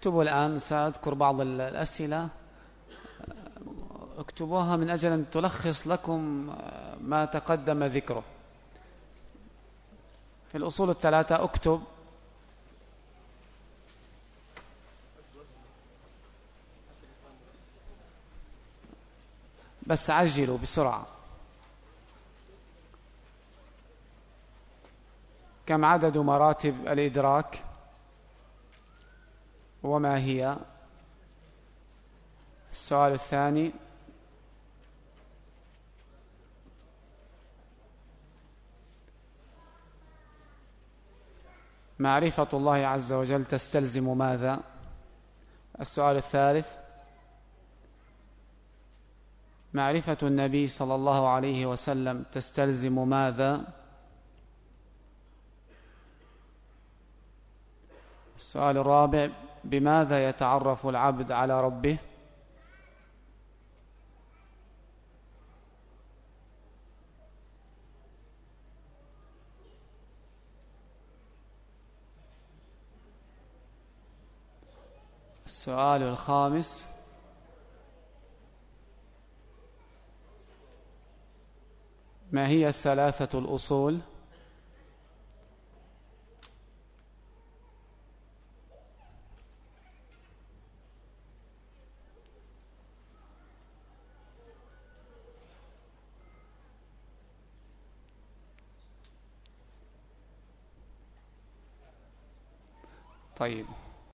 اكتبوا الآن سأذكر بعض الأسئلة. اكتبوها من أجل أن تلخص لكم ما تقدم ذكره. في الأصول الثلاثة اكتب. بس عجلوا بسرعة. كم عدد مراتب الإدراك؟ وما هي؟ السؤال الثاني. معرفة الله عز وجل تستلزم ماذا؟ السؤال الثالث. معرفة النبي صلى الله عليه وسلم تستلزم ماذا؟ السؤال الرابع. بماذا يتعرف العبد على ربه؟ السؤال الخامس ما هي الثلاثة الأصول؟ طيب